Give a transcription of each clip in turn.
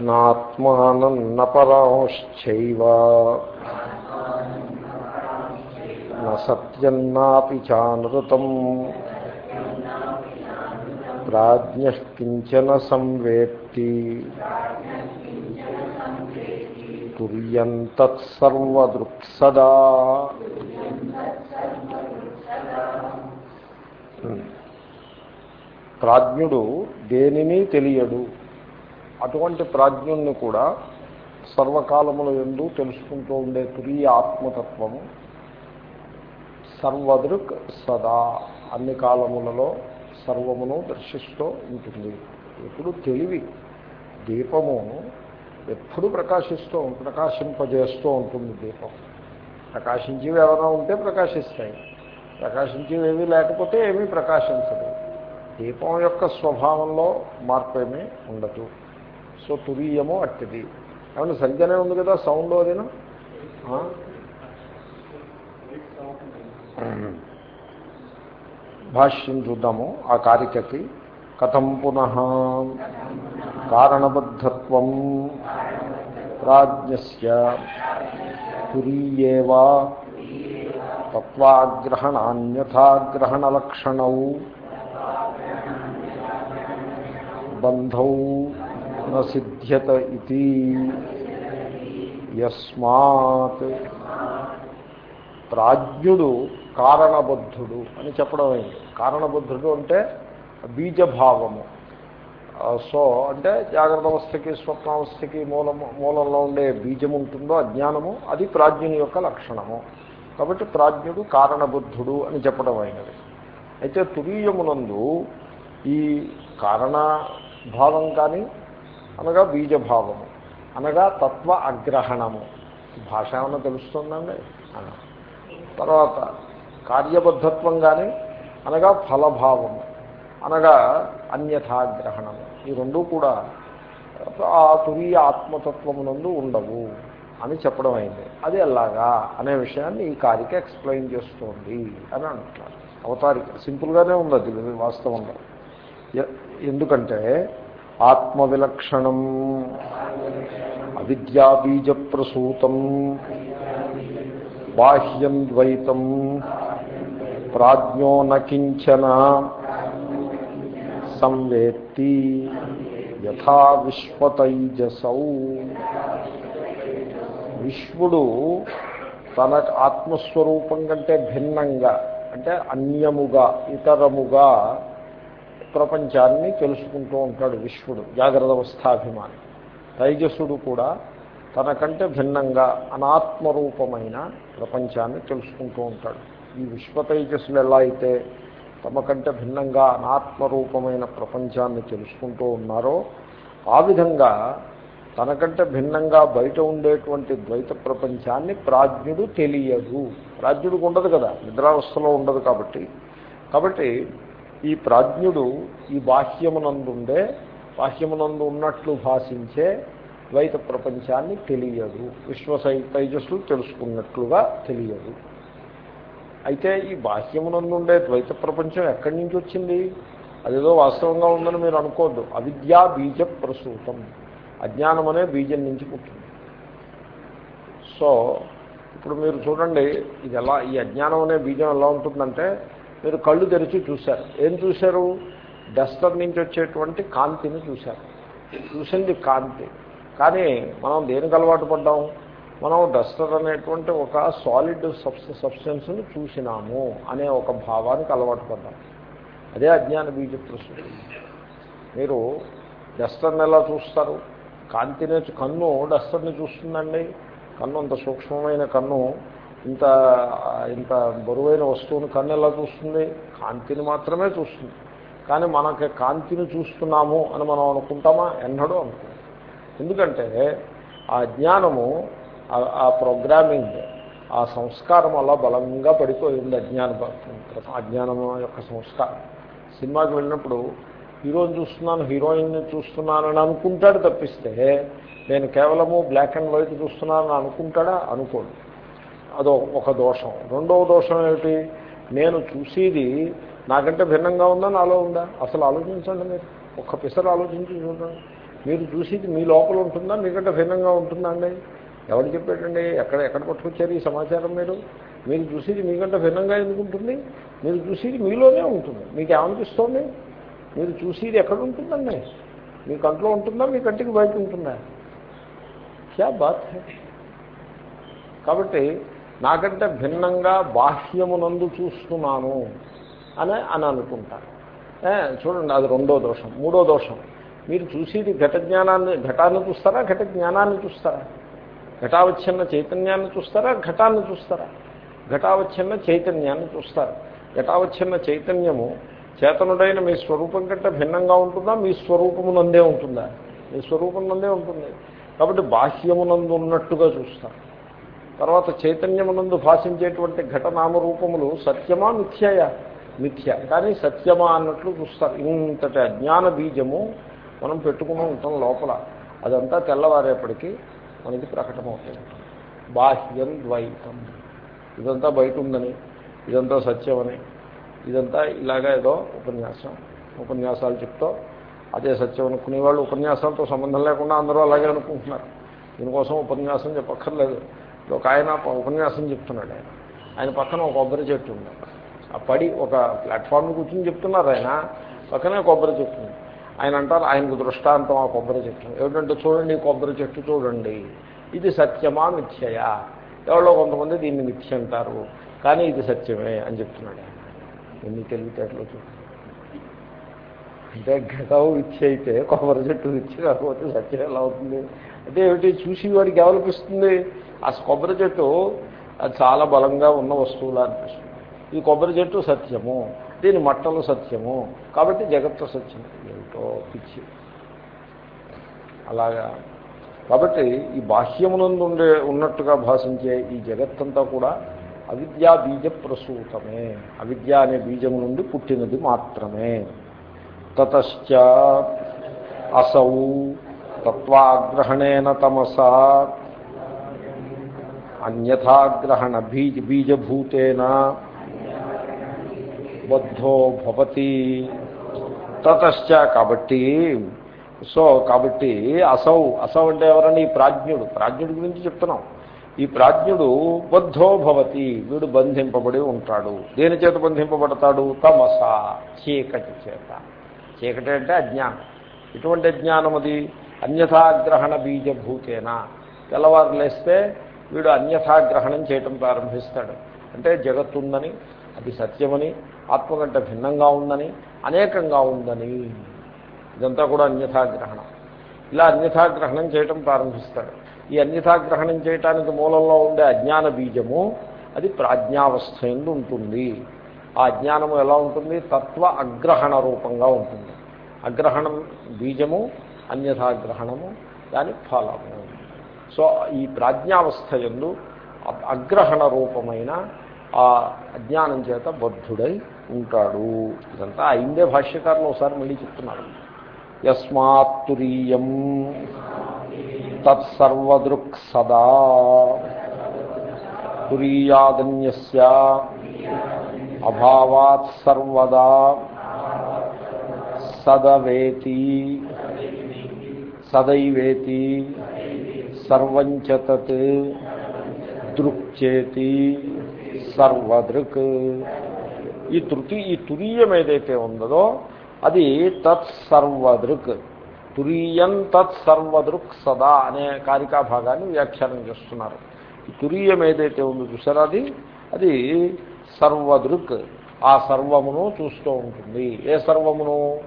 నాత్మానం పరాంశ్చైవ సత్యం నాపి చానృతం. ప్రాజ్ఞ కించన సంవేత్తి. తుర్యంతత్సర్వదృక్సదా ప్రాజ్ఞుడు దేనిని తెలియడు. అటువంటి ప్రాజ్ఞుణ్ణి కూడా సర్వకాలముల ఎందు తెలుసుకుంటూ ఉండే తురీయ ఆత్మతత్వము సర్వదృక్ సదా అన్ని కాలములలో సర్వమును దర్శిస్తూ ఉంటుంది. ఎప్పుడు తెలివి దీపము ఎప్పుడు ప్రకాశిస్తూ ప్రకాశింపజేస్తూ ఉంటుంది దీపం. ప్రకాశించేవి ఏమైనా ఉంటే ప్రకాశిస్తాయి. ప్రకాశించేవి లేకపోతే ఏమీ ప్రకాశించదు. దీపం యొక్క స్వభావంలో మార్పు ఏమీ ఉండదు. సో తురీయము అట్టిది. ఏమన్నా సరిగ్గానే ఉంది కదా సౌండ్ అదేనా? భాష్యం చూద్దాము ఆ కారికకి. కథం పునః. కారణబద్ధత్వం. ప్రాజ్ఞస్య. తురీయేవా. తత్వాగ్రహణాన్యథాగ్రహణలక్షణౌ. బంధౌ. న సిద్ధ్యత ఇది యస్మాత్ ప్రాజ్ఞుడు కారణబద్ధుడు అని చెప్పడం అయింది. కారణబద్ధుడు అంటే బీజభావము. సో అంటే జాగ్రత్త అవస్థకి స్వప్నావస్థకి మూలము మూలంలో ఉండే బీజం ఉంటుందో అజ్ఞానము అది ప్రాజ్ఞుని యొక్క లక్షణము. కాబట్టి ప్రాజ్ఞుడు కారణబుద్ధుడు అని చెప్పడం అయినది. అయితే తురీయమునందు ఈ కారణ భావం కానీ అనగా బీజభావము అనగా తత్వ అగ్రహణము. భాష ఏమన్నా తెలుస్తుందండి? తర్వాత కార్యబద్ధత్వం కానీ అనగా ఫలభావము అనగా అన్యథాగ్రహణము ఈ రెండూ కూడా ఆ తురీయ ఆత్మతత్వమునందు ఉండవు అని చెప్పడం అయింది. అది ఎలాగా అనే విషయాన్ని ఈ కారిక ఎక్స్ప్లెయిన్ చేస్తోంది అని అంటున్నారు. అవతారిక సింపుల్గానే ఉంది అది వాస్తవంగా. ఎందుకంటే ఆత్మవిలక్షణం. అవిద్యాబీజ ప్రసూతం బాహ్యం ద్వైతం. ప్రాజ్ఞో నకించన సంవేత్తి. యథా విశ్వతైజసౌ. విశ్వడు తన ఆత్మస్వరూపం కంటే భిన్నంగా అంటే అన్యముగా ఇతరముగా ప్రపంచాన్ని తెలుసుకుంటూ ఉంటాడు విశ్వడు జాగ్రత్త అవస్థాభిమాని తైజస్సుడు కూడా తనకంటే భిన్నంగా అనాత్మరూపమైన ప్రపంచాన్ని తెలుసుకుంటూ ఉంటాడు. ఈ విశ్వతైజస్సులు ఎలా అయితే తమ కంటే భిన్నంగా అనాత్మరూపమైన ప్రపంచాన్ని తెలుసుకుంటూ ఉన్నారో ఆ విధంగా తనకంటే భిన్నంగా బయట ఉండేటువంటి ద్వైత ప్రపంచాన్ని ప్రాజ్ఞుడు తెలియదు. ప్రాజ్ఞుడికి ఉండదు కదా నిద్రావస్థలో ఉండదు కాబట్టి. కాబట్టి ఈ ప్రాజ్ఞుడు ఈ బాహ్యమునందుండే బాహ్యమునందు ఉన్నట్లు భాషించే ద్వైత ప్రపంచాన్ని తెలియదు. విశ్వసై తైజస్సులు తెలుసుకున్నట్లుగా తెలియదు. అయితే ఈ బాహ్యమునందుండే ద్వైత ప్రపంచం ఎక్కడి నుంచి వచ్చింది? అదేదో వాస్తవంగా ఉందని మీరు అనుకోవద్దు అవిద్యా బీజ ప్రసూతం. అజ్ఞానం అనే బీజం నుంచి పుట్టింది. సో ఇప్పుడు మీరు చూడండి ఇది ఎలా ఈ అజ్ఞానం అనే బీజం ఎలా ఉంటుందంటే మీరు కళ్ళు తెరిచి చూశారు. ఏం చూశారు? డస్టర్ నుంచి వచ్చేటువంటి కాంతిని చూశారు. చూసింది కాంతి. కానీ మనం దేనికి అలవాటు పడ్డాం? మనం డస్టర్ అనేటువంటి ఒక సాలిడ్ సబ్స్ సబ్స్టెన్స్ని చూసినాము అనే ఒక భావానికి అలవాటు పడ్డాం. అదే అజ్ఞాన బీజ మీరు డస్టర్ని ఎలా చూస్తారు? కాంతినే కన్ను డస్టర్ని చూస్తుందండి. కన్ను అంత సూక్ష్మమైన కన్ను ఇంత ఇంత బరువైన వస్తువుని కన్ను ఎలా చూస్తుంది? కాంతిని మాత్రమే చూస్తుంది. కానీ మనకి కాంతిని చూస్తున్నాము అని మనం అనుకుంటామా? ఎన్నడూ అనుకుంటాం ఎందుకంటే ఆ జ్ఞానము ఆ ప్రోగ్రామింగ్ ఆ సంస్కారం అలా బలంగా పడిపోయింది అజ్ఞాన అజ్ఞానం యొక్క సంస్కారం. సినిమాకి వెళ్ళినప్పుడు హీరోని చూస్తున్నాను హీరోయిన్ని చూస్తున్నానని అనుకుంటాడు తప్పిస్తే నేను కేవలము బ్లాక్ అండ్ వైట్ చూస్తున్నానని అనుకుంటాడా? అనుకోడు. అదో ఒక దోషం. రెండవ దోషం ఏమిటి? నేను చూసేది నాకంటే భిన్నంగా ఉందా నాలో ఉందా? అసలు ఆలోచించండి మీరు. ఒక్క పిసరు ఆలోచించి చూడండి. మీరు చూసేది మీ లోపల ఉంటుందా మీకంటే భిన్నంగా ఉంటుందా అండి? ఎవరు చెప్పాడండి ఎక్కడ ఎక్కడ పట్టుకొచ్చారు ఈ సమాచారం మీరు? మీరు చూసేది మీకంటే భిన్నంగా ఎందుకు ఉంటుంది? మీరు చూసేది మీలోనే ఉంటుంది. మీకు ఏమనిపిస్తోంది? మీరు చూసేది ఎక్కడ ఉంటుందండి? మీ కంట్లో ఉంటుందా మీ కంటికి బయట ఉంటుందా? క్యా బాత్ కాబట్టి నాకంటే భిన్నంగా బాహ్యమునందు చూస్తున్నాను అని అని అనుకుంటాను చూడండి అది రెండో దోషం. మూడో దోషం. మీరు చూసేది ఘట జ్ఞానాన్ని ఘటాన్ని చూస్తారా ఘట జ్ఞానాన్ని చూస్తారా? ఘటావచ్ఛిన్న చైతన్యాన్ని చూస్తారా ఘటాన్ని చూస్తారా? ఘటావచ్ఛిన్న చైతన్యాన్ని చూస్తారు? ఘటావచ్ఛిన్న చైతన్యము చేతనుడైన మీ స్వరూపం కంటే భిన్నంగా ఉంటుందా? మీ స్వరూపమునందే ఉంటుందా? మీ స్వరూపం నందే ఉంటుంది. కాబట్టి బాహ్యమునందు ఉన్నట్టుగా చూస్తారు. తర్వాత చైతన్యమునందు భాషించేటువంటి ఘటనామరూపములు సత్యమా మిథ్యయా? మిథ్య. కానీ సత్యమా అన్నట్లు చూస్తారు. ఇంతటి అజ్ఞాన బీజము మనం పెట్టుకుని ఉంటాం లోపల. అదంతా తెల్లవారేపటికి మనకి ప్రకటమవుతుంది. బాహ్యం ద్వైతం. ఇదంతా బయట ఉందని ఇదంతా సత్యమని ఇదంతా ఇలాగా ఏదో ఉపన్యాసం. ఉపన్యాసాలు చెప్తూ అదే సత్యం అనుకునే వాళ్ళు ఉపన్యాసాలతో సంబంధం లేకుండా అందరూ అలాగే అనుకుంటున్నారు. దీనికోసం ఉపన్యాసం చెప్పక్కర్లేదు. ఒక ఆయన ఉపన్యాసం చెప్తున్నాడు ఆయన. ఆయన పక్కన ఒక కొబ్బరి చెట్టు ఉంది. ఆ పడి ఒక ప్లాట్ఫామ్ కూర్చొని చెప్తున్నారు ఆయన. పక్కనే కొబ్బరి చెట్టు ఉంది. ఆయన అంటారు ఆయనకు దృష్టాంతం ఆ కొబ్బరి చెట్టు. ఏమిటంటే చూడండి కొబ్బరి చెట్టు చూడండి. ఇది సత్యమా మిథ్యయా? ఎవరో కొంతమంది దీన్ని మిథ్య అంటారు. కానీ ఇది సత్యమే అని చెప్తున్నాడు ఆయన. ఎన్ని తెలివితేటలో చూడండి అంటే గతవు ఇచ్చి అయితే కొబ్బరి చెట్టు ఇచ్చి కాకపోతే సత్యం ఎలా అవుతుంది? అంటే ఏమిటి? చూసి వాడికి ఎవరిపిస్తుంది ఆ కొబ్బరి చెట్టు అది చాలా బలంగా ఉన్న వస్తువులా అనిపిస్తుంది. ఈ కొబ్బరి చెట్టు సత్యము దీని మట్టలు సత్యము కాబట్టి జగత్తు సత్యం ఏమిటో పిచ్చి. అలాగా. కాబట్టి ఈ బాహ్యమునందు ఉండే ఉన్నట్టుగా భాషించే ఈ జగత్తంతా కూడా అవిద్యా బీజ ప్రసూతమే. అవిద్య అనే బీజము నుండి పుట్టినది మాత్రమే. తతశ్చ అసౌ తత్వాగ్రహణేన తమసా అన్యథాగ్రహణ బీజ బీజభూతేన బద్ధో భవతి. తతశ్చ కాబట్టి సో కాబట్టి అసౌ అసౌ అంటే ఎవరని ఈ ప్రాజ్ఞుడు. ప్రాజ్ఞుడి గురించి చెప్తున్నాం. ఈ ప్రాజ్ఞుడు బద్ధో భవతి. వీడు బంధింపబడి ఉంటాడు. దేని చేత బంధింపబడతాడు? తమస చీకటి చేత. చీకటి అంటే అజ్ఞానం. ఇటువంటి అజ్ఞానం అది అన్యథాగ్రహణ బీజభూతేన తెల్లవారు లేస్తే వీడు అన్యథాగ్రహణం చేయటం ప్రారంభిస్తాడు. అంటే జగత్తుందని అది సత్యమని ఆత్మ కంటే భిన్నంగా ఉందని అనేకంగా ఉందని. ఇదంతా కూడా అన్యథాగ్రహణం ఇలా అన్యథాగ్రహణం చేయటం ప్రారంభిస్తాడు. ఈ అన్యథాగ్రహణం చేయటానికి మూలంలో ఉండే అజ్ఞాన బీజము అది ప్రాజ్ఞావస్థ ఎందు ఉంటుంది. ఆ అజ్ఞానము ఎలా ఉంటుంది? తత్వ అగ్రహణ రూపంగా ఉంటుంది. అగ్రహణం బీజము అన్యథాగ్రహణము దాని ఫలము. సో ఈ ప్రాజ్ఞావస్థ ఎందు అగ్రహణ రూపమైన ఆ అజ్ఞానం చేత బద్ధుడై ఉంటాడు. ఇదంతా అయిందే భాష్యకారులు ఒకసారి మళ్ళీ చెప్తున్నారు. యస్మాత్తురీయం తత్సర్వదృక్ సదా. తురీయాదన్యస్య అభావాత్ సర్వదా. సదవేతి. సదైవేతి. సర్వంచ తత్ దృక్చేతి సర్వదృక్. ఈ తృతి ఈ తురీయం ఏదైతే ఉందో అది తత్సర్వదృక్ తురీయం తత్సర్వదృక్ సదా అనే కారికా భాగాన్ని వ్యాఖ్యానం చేస్తున్నారు. ఈ తురీయం ఏదైతే ఉందో చూసారా అది? అది సర్వదృక్. ఆ సర్వమును చూస్తూ ఉంటుంది. ఏ సర్వమును?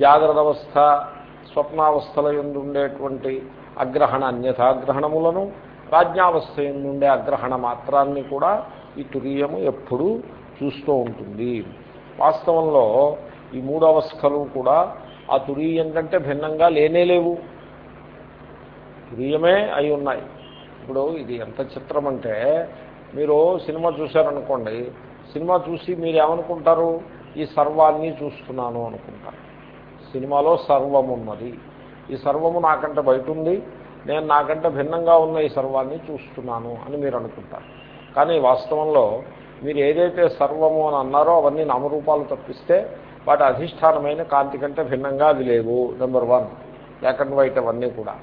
జాగ్రత్త అవస్థ స్వప్నావస్థల ఎందుండేటువంటి అగ్రహణ అన్యథాగ్రహణములను ప్రాజ్ఞావస్థ నుండే అగ్రహణ మాత్రాన్ని కూడా ఈ తురీయము ఎప్పుడూ చూస్తూ ఉంటుంది. వాస్తవంలో ఈ మూడు అవస్థలు కూడా ఆ తురీయం కంటే భిన్నంగా లేనే లేవు. తురీయమే అయి ఉన్నాయి. ఇప్పుడు ఇది ఎంత చిత్రం అంటే మీరు సినిమా చూశారనుకోండి సినిమా చూసి మీరు ఏమనుకుంటారు ఈ సర్వాన్ని చూస్తున్నాను అనుకుంటారు. సినిమాలో సర్వం ఉన్నది ఈ సర్వము నాకంటే బయట ఉంది నేను నాకంటే భిన్నంగా ఉన్న ఈ సర్వాన్ని చూస్తున్నాను అని మీరు అనుకుంటారు. కానీ వాస్తవంలో మీరు ఏదైతే సర్వము అని అన్నారో అవన్నీ నామరూపాలు తప్పిస్తే వాటి అధిష్టానమైన కాంతి కంటే భిన్నంగా అవి లేవు number one black and white అవన్నీ కూడా.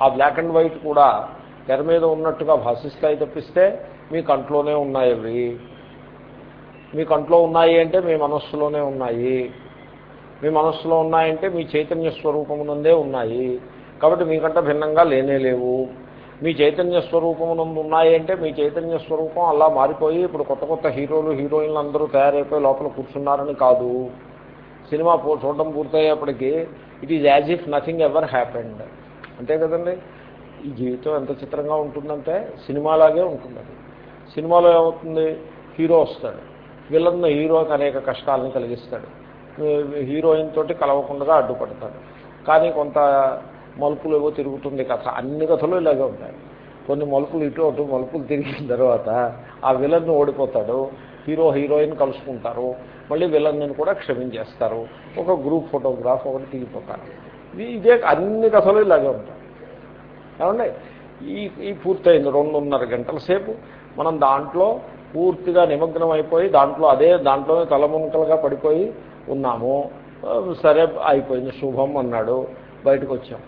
ఆ బ్లాక్ అండ్ వైట్ కూడా తెర మీద ఉన్నట్టుగా భాషిస్తాయి తప్పిస్తే మీ కంట్లోనే ఉన్నాయి అవి. మీ కంట్లో ఉన్నాయి అంటే మీ మనస్సులోనే ఉన్నాయి. మీ మనస్సులో ఉన్నాయంటే మీ చైతన్య స్వరూపమునందే ఉన్నాయి. కాబట్టి మీకంటే భిన్నంగా లేనే లేవు. మీ చైతన్య స్వరూపమునందు ఉన్నాయి అంటే మీ చైతన్య స్వరూపం అలా మారిపోయి ఇప్పుడు కొత్త కొత్త హీరోలు హీరోయిన్లు అందరూ తయారైపోయి లోపల కూర్చున్నారని కాదు. సినిమా పో చూడడం పూర్తయ్యేప్పటికీ it is as if nothing ever happened అంతే కదండి? ఈ జీవితం ఎంత చిత్రంగా ఉంటుందంటే సినిమాలాగే ఉంటుంది అది సినిమాలో ఏమవుతుంది? హీరో వస్తాడు. విలన్ హీరోకి అనేక కష్టాలను కలిగిస్తాడు. హీరోయిన్ తోటి కలవకుండా అడ్డుపడతాడు. కానీ కొంత మలుపులు ఏవో తిరుగుతుంది కథ. అన్ని కథలు ఇలాగే ఉంటాయి. కొన్ని మలుపులు ఇటు అటు మలుపులు తిరిగిన తర్వాత ఆ విలన్ ఓడిపోతాడు. హీరో హీరోయిన్ కలుసుకుంటారు. మళ్ళీ విలన్ని కూడా క్షమించేస్తారు. ఒక గ్రూప్ ఫోటోగ్రాఫ్ ఒకటి తీగిపోతారు ఇదే అన్ని కథలు ఇలాగే ఉంటాయి. ఏమండి? ఈ ఈ పూర్తయింది రెండున్నర గంటల సేపు. మనం దాంట్లో పూర్తిగా నిమగ్నం అయిపోయి దాంట్లో అదే దాంట్లోనే తలమునకలుగా పడిపోయి ఉన్నాము. సరే అయిపోయింది శుభం అన్నాడు. బయటకు వచ్చాం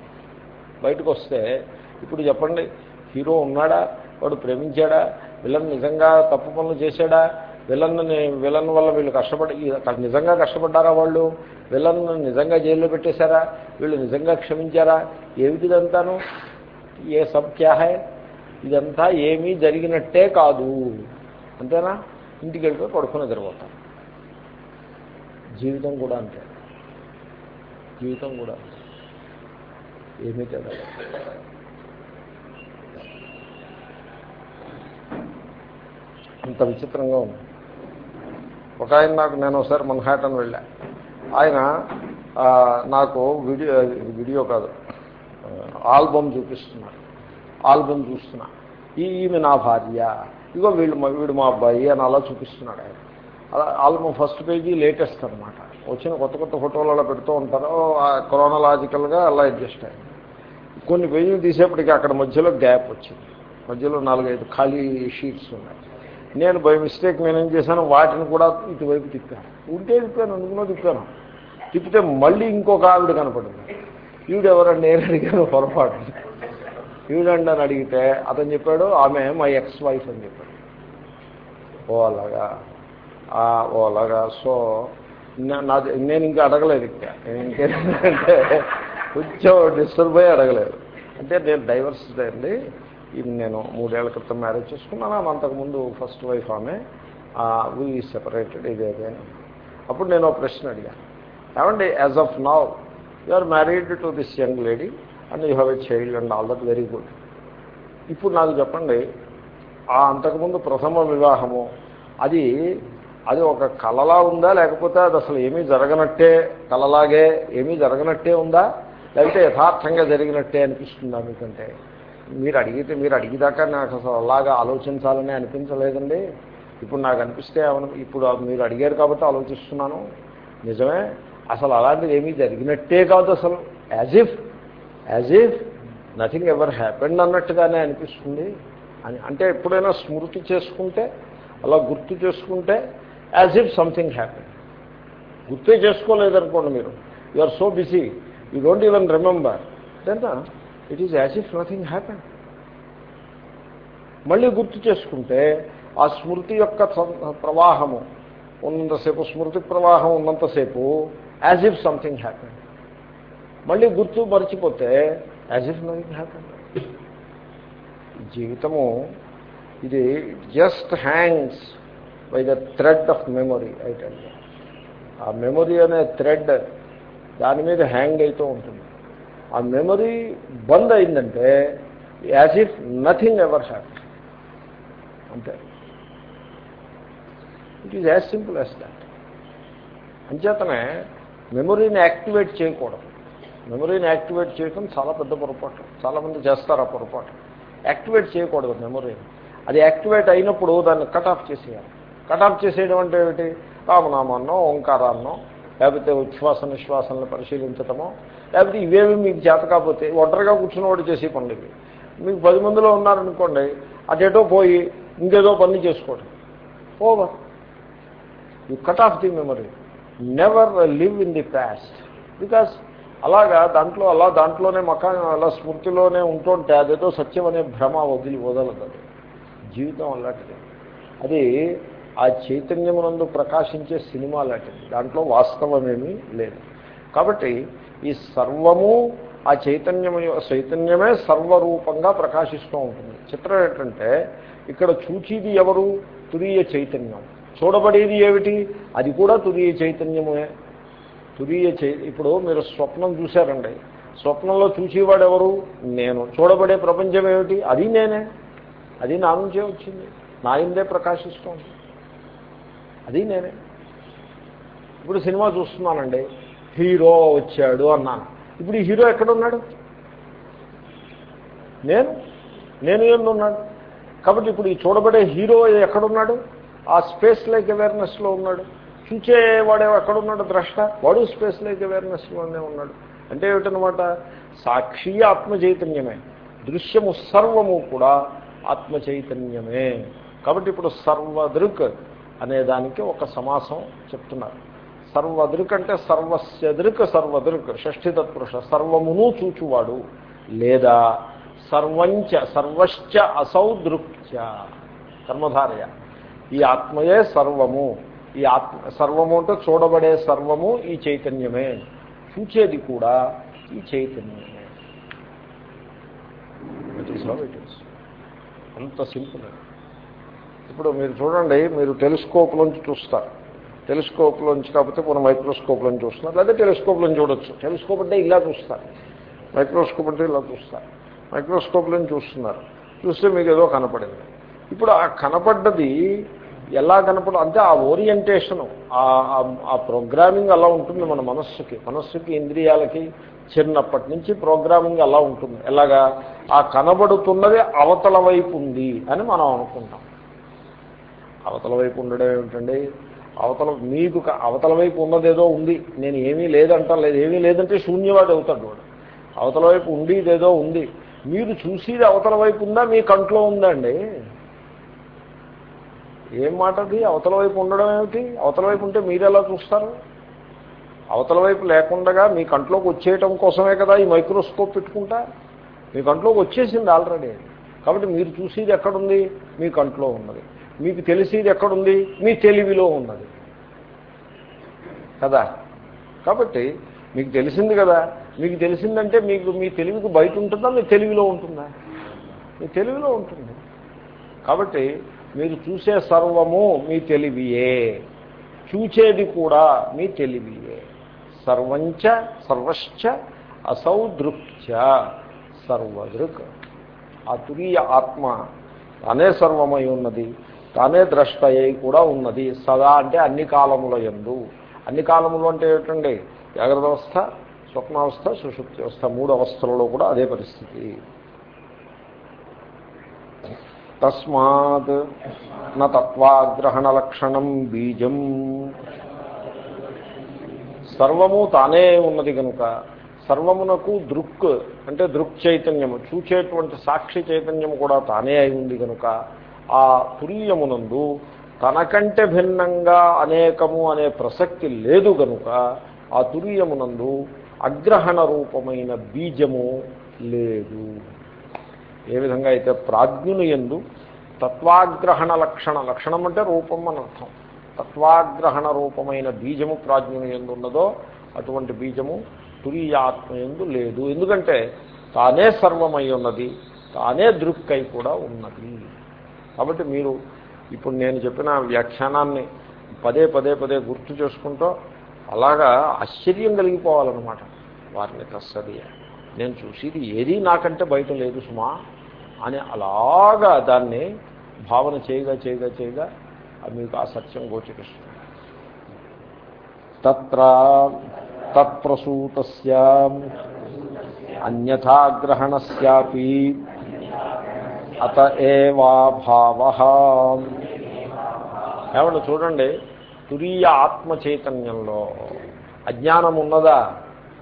బయటకు వస్తే ఇప్పుడు చెప్పండి హీరో ఉన్నాడా? వాడు ప్రేమించాడా? విలన్ నిజంగా తప్పు పనులు చేశాడా? విలన్ విలన్ వల్ల వీళ్ళు కష్టపడి నిజంగా కష్టపడ్డారా వాళ్ళు? విలన్ నిజంగా జైల్లో పెట్టేశారా? వీళ్ళు నిజంగా క్షమించారా? ఏమిటిదంతాను ఏ సబ్ ఇదంతా ఏమీ జరిగినట్టే కాదు. అంతేనా? ఇంటికి వెళ్ళిపోయి పడుకుని నిద్రపోతాం. జీవితం కూడా అంతే. జీవితం కూడా ఏమీ తేడా ఇంత విచిత్రంగా ఉంది. ఒక ఆయన నాకు నేను ఒకసారి మన్హాటన్ వెళ్ళా. ఆయన నాకు వీడియో వీడియో కాదు ఆల్బమ్ చూపిస్తున్నాడు. ఆల్బమ్ చూస్తున్నా. ఈమె నా భార్య. ఇగో వీళ్ళు వీడు మా అబ్బాయి అని అలా చూపిస్తున్నాడు ఆయన. అలా ఆల్బమ్ ఫస్ట్ పేజీ లేటెస్ట్ అనమాట వచ్చిన కొత్త కొత్త ఫోటోలు అలా పెడుతూ ఉంటారు. క్రోనలాజికల్గా అలా అడ్జస్ట్ అయ్యింది కొన్ని పేజీలు తీసేపటికి అక్కడ మధ్యలో గ్యాప్ వచ్చింది. మధ్యలో నాలుగైదు ఖాళీ షీట్స్ ఉన్నాయి. నేను బై మిస్టేక్ నేనేం చేశాను వాటిని కూడా ఇటువైపు తిప్పాను. ఉంటే తిప్పాను అందుకునో తిప్పాను. తిప్పితే మళ్ళీ ఇంకొక ఆవిడ కనపడింది. ఈవిడెవరండి నేను అడిగాను పొరపాటు. ఈవిడండి అని అడిగితే అతను చెప్పాడు ఆమె మా ఎక్స్ వైఫ్ అని చెప్పాడు. ఓ అలాగా. ఓలాగా. సో నాది నేను ఇంకా అడగలేదు ఇంకా. ఇంకేంటంటే కొంచెం డిస్టర్బ్ అయ్యి అడగలేదు. అంటే నేను డైవర్స్ అండి. నేను మూడేళ్ళ క్రితం మ్యారేజ్ చేసుకున్నాను. అంతకుముందు ఫస్ట్ వైఫ్ ఆమె. వీ సెపరేటెడ్ ఇదేదే అప్పుడు నేను ఒక ప్రశ్న అడిగాను. ఏమండి as of now you are married to this young lady and you have a child and all that very good. ఇప్పుడు నాకు చెప్పండి ఆ అంతకుముందు ప్రథమ వివాహము అది అది ఒక కళలా ఉందా? లేకపోతే అది అసలు ఏమీ జరగనట్టే? కళలాగే ఏమీ జరగనట్టే ఉందా? లేకపోతే యథార్థంగా జరిగినట్టే అనిపిస్తుందా మీకంటే? మీరు అడిగితే మీరు అడిగిదాకా నాకు అసలు అలాగా ఆలోచించాలని అనిపించలేదండి. ఇప్పుడు నాకు అనిపిస్తే ఇప్పుడు మీరు అడిగారు కాబట్టి ఆలోచిస్తున్నాను. నిజమే. అసలు అలాంటిది ఏమీ జరిగినట్టే కాదు అసలు. As if as if nothing ever happened అన్నట్టుగానే అనిపిస్తుంది. అని అంటే ఎప్పుడైనా స్మృతి చేసుకుంటే అలా గుర్తు చేసుకుంటే యాజ్ ఇఫ్ సంథింగ్ హ్యాపీ గుర్తే చేసుకోలేదనుకోండి మీరు. You are so busy you don't even remember then it is as if nothing happen మళ్ళీ గుర్తు చేసుకుంటే ఆ స్మృతి యొక్క ప్రవాహము ఉన్నంతసేపు స్మృతి ప్రవాహం ఉన్నంతసేపు యాజ్ ఇఫ్ సంథింగ్ హ్యాపెన్ మళ్ళీ గుర్తు మర్చిపోతే యాజ్ ఇఫ్ నథింగ్ హ్యాపెన్ జీవితము ఇది just hangs by the thread of memory అయితే ఆ మెమొరీ అనే థ్రెడ్ దాని మీద హ్యాంగ్ అవుతూ ఉంటుంది. ఆ మెమొరీ బంద్ అయిందంటే as if nothing ever hap అంతే. It is as simple as that అంచేతనే మెమొరీని యాక్టివేట్ చేయకూడదు. మెమొరీని యాక్టివేట్ చేయడం చాలా పెద్ద పొరపాటు. చాలామంది చేస్తారు ఆ పొరపాటు. యాక్టివేట్ చేయకూడదు మెమొరీని అది యాక్టివేట్ అయినప్పుడు దాన్ని కట్ ఆఫ్ చేసేయాలి. కటాఫ్ చేసేయడం అంటే ఏమిటి? రామనామాన్నో ఓంకారాన్నో లేకపోతే ఉచ్ఛ్వాస నిశ్వాసాలను పరిశీలించటమో లేకపోతే ఇవేమి మీకు చేత కాకపోతే ఒంటరిగా కూర్చున్నవాడు చేసే పండుగ మీకు పది మందిలో ఉన్నారనుకోండి అటేటో పోయి ఇంకేదో పని చేసుకోవడం over. You cut off the memory never live in the past because అలాగా దాంట్లో అలా దాంట్లోనే మకా అలా స్మృతిలోనే ఉంటుంటే అదేదో సత్యం అనే భ్రమ వదిలి వదలదు జీవితం అలాంటిది. అది ఆ చైతన్యమునందు ప్రకాశించే సినిమా లాంటిది. దాంట్లో వాస్తవమేమీ లేదు. కాబట్టి ఈ సర్వము ఆ చైతన్యము చైతన్యమే సర్వరూపంగా ప్రకాశిస్తూ ఉంటుంది. చిత్రం ఏంటంటే ఇక్కడ చూచిది ఎవరు? తురీయ చైతన్యం. చూడబడేది ఏమిటి? అది కూడా తురీయ చైతన్యమే. తురీయ చై ఇప్పుడు మీరు స్వప్నం చూశారండి. స్వప్నంలో చూసేవాడు ఎవరు? నేను. చూడబడే ప్రపంచం ఏమిటి? అది నేనే. అది నా నుంచే వచ్చింది. నా ఇందే ప్రకాశిస్తోంది. అది నేనే. ఇప్పుడు సినిమా చూస్తున్నానండి. హీరో వచ్చాడు అన్నాను. ఇప్పుడు ఈ హీరో ఎక్కడున్నాడు? నేను? నేను ఎందున్నాడు కాబట్టి ఇప్పుడు ఈ చూడబడే హీరో ఎక్కడున్నాడు? ఆ స్పేస్ లైక్ అవేర్నెస్లో ఉన్నాడు. చూచేవాడే ఎక్కడున్నాడు? ద్రష్ట. వాడు స్పేస్ లైక్ అవేర్నెస్లోనే ఉన్నాడు. అంటే ఏమిటనమాట సాక్షి ఆత్మ చైతన్యమే. దృశ్యము సర్వము కూడా ఆత్మ చైతన్యమే. కాబట్టి ఇప్పుడు సర్వదృక్ అనే దానికి ఒక సమాసం చెప్తున్నారు. సర్వదృక్ అంటే సర్వస్యదృక్ సర్వదృక్ షష్ఠి తత్పురుష సర్వమును చూచువాడు లేదా సర్వంచ సర్వశ్చ అసౌ దృక్చ కర్మధారయ. ఈ ఆత్మయే సర్వము. ఈ ఆత్మ సర్వము అంటే చూడబడే సర్వము ఈ చైతన్యమే. చూచేది కూడా ఈ చైతన్యమే. అంత సింపుల్ ఇప్పుడు మీరు చూడండి మీరు టెలిస్కోప్లోంచి చూస్తారు. టెలిస్కోప్లోంచి కాకపోతే మనం మైక్రోస్కోప్లోంచి చూస్తున్నారు. లేదా టెలిస్కోప్లోంచి చూడొచ్చు. టెలిస్కోప్ అంటే ఇలా చూస్తారు. మైక్రోస్కోప్ అంటే ఇలా చూస్తారు. మైక్రోస్కోప్లోంచి చూస్తున్నారు. చూస్తే మీకు ఏదో కనపడింది. ఇప్పుడు ఆ కనపడ్డది ఎలా కనపడ అంటే ఆ ఓరియంటేషను ఆ ప్రోగ్రామింగ్ అలా ఉంటుంది మన మనస్సుకి. మనస్సుకి ఇంద్రియాలకి చిన్నప్పటి నుంచి ప్రోగ్రామింగ్ అలా ఉంటుంది. ఎలాగా? ఆ కనబడుతున్నది అవతల వైపు ఉంది అని మనం అనుకుంటాం. అవతల వైపు ఉండడం ఏమిటండి? అవతల మీకు అవతల వైపు ఉన్నదేదో ఉంది. నేను ఏమీ లేదంటా లేదు ఏమీ లేదంటే శూన్యవాడు అవుతాడు వాడు. అవతల వైపు ఉండేదేదో ఉంది. మీరు చూసేది అవతల వైపు ఉందా? మీ కంట్లో ఉందండి ఏం మాటది అవతల వైపు ఉండడం ఏమిటి? అవతల వైపు ఉంటే మీరు ఎలా చూస్తారు? అవతల వైపు లేకుండా మీ కంట్లోకి వచ్చేయటం కోసమే కదా ఈ మైక్రోస్కోప్ పెట్టుకుంటా? మీ కంట్లోకి వచ్చేసింది ఆల్రెడీ. కాబట్టి మీరు చూసేది ఎక్కడుంది? మీ కంట్లో ఉన్నది. మీకు తెలిసేది ఎక్కడుంది? మీ తెలివిలో ఉన్నది. కదా? కాబట్టి మీకు తెలిసింది కదా? మీకు తెలిసిందంటే మీకు మీ తెలివికి బయట ఉంటుందా? మీ తెలివిలో ఉంటుందా? మీ తెలివిలో ఉంటుంది. కాబట్టి మీరు చూసే సర్వము మీ తెలివియే. చూచేది కూడా మీ తెలివియే. సర్వంచ సర్వశ్చ అసౌ దృక్చ సర్వదృక్. ఆ తురీయ ఆత్మ అనే సర్వమై ఉన్నది. తానే ద్రష్ట అయి కూడా ఉన్నది సదా అంటే అన్ని కాలముల ఎందు అన్ని కాలములు అంటే ఏమిటండి? జాగ్రత్త అవస్థ స్వప్నావస్థ సుషుప్తి అవస్థ మూడు అవస్థలలో కూడా అదే పరిస్థితి. తస్మాత్ న తత్వాగ్రహణ లక్షణం బీజం. సర్వము తానే ఉన్నది కనుక సర్వమునకు దృక్ అంటే దృక్ చైతన్యము చూచేటువంటి సాక్షి చైతన్యము కూడా తానే అయి ఉంది కనుక ఆ తుల్యమునందు తనకంటే భిన్నంగా అనేకము అనే ప్రసక్తి లేదు గనుక ఆ తుల్యమునందు అగ్రహణ రూపమైన బీజము లేదు. ఏ విధంగా అయితే ప్రాజ్ఞుని ఎందు తత్వాగ్రహణ లక్షణ లక్షణం అంటే రూపం అని అర్థం. తత్వాగ్రహణ రూపమైన బీజము ప్రాజ్ఞుని ఎందు ఉన్నదో అటువంటి బీజము తురీయాత్మ ఎందు లేదు. ఎందుకంటే తానే సర్వమై ఉన్నది తానే దృక్కై కూడా ఉన్నది. కాబట్టి మీరు ఇప్పుడు నేను చెప్పిన వ్యాఖ్యానాన్ని పదే పదే పదే గుర్తు చేసుకుంటూ అలాగా ఆశ్చర్యం కలిగిపోవాలన్నమాట. వారిని తస్సది నేను చూసేది ఏదీ నాకంటే బయట లేదు సుమా అని అలాగా దాన్ని భావన చేయగా చేయగా చేయగా అది మీకు ఆ సత్యం గోచరిస్తుంది. తత్ర తత్ప్రసూత అన్యథాగ్రహణస్యాపి అత ఏవా భావ. ఏమంటే చూడండి తురీయ ఆత్మ చైతన్యంలో అజ్ఞానం ఉన్నదా